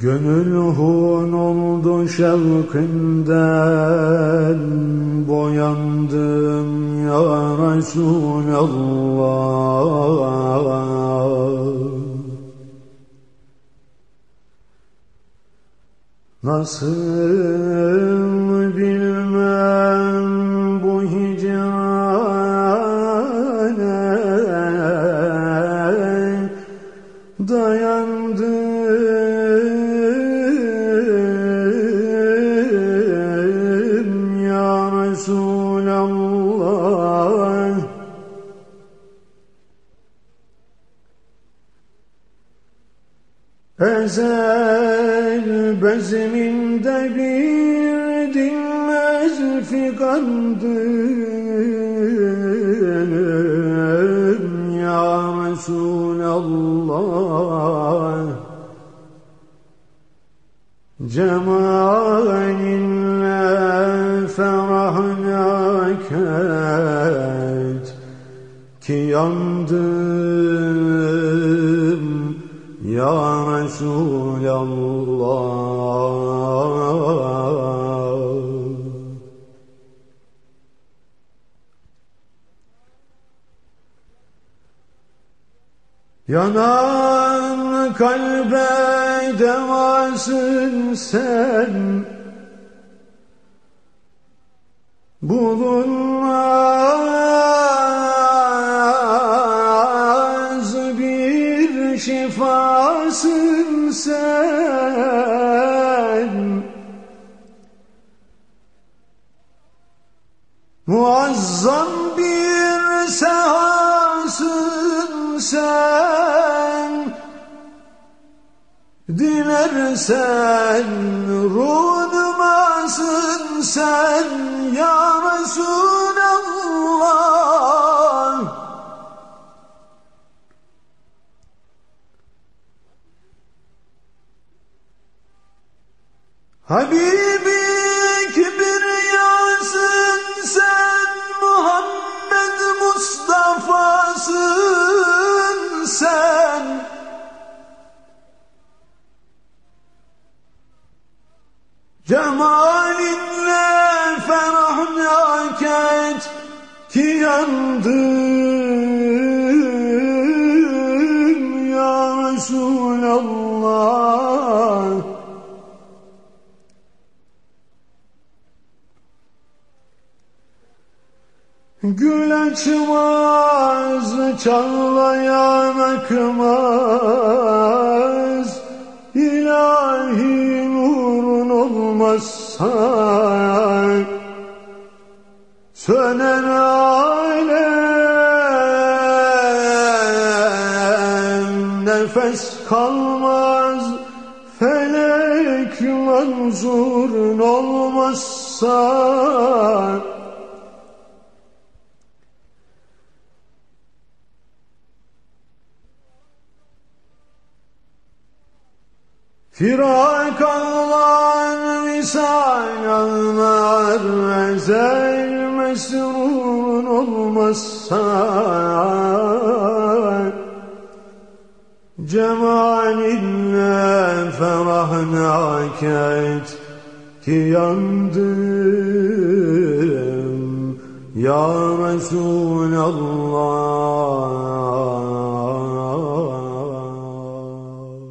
Gönül hun oldu şevkinden boyandım ya Resulallah. Nasıl Ezel bezminde bir dinmez figandım ya Resulallah Cemalinle ferahına ket ki yandım ya Resulallah. Yanan kalbe devasın sen. Bulunmaz Muazzam bir sehasın sen. Dilersen runumasın sen ya Resulallah. Habibi Cemalinle ferahına ket ki yandım ya Resulallah. Gül açmaz, çağlayan akmaz olmazsa Sönen alem. Nefes kalmaz Felek manzurun olmazsa. Firak ağlar, visal ağlar, ezel mesrurun olmazsa Cemalinle ferahına ket ki yandım ya Resulallah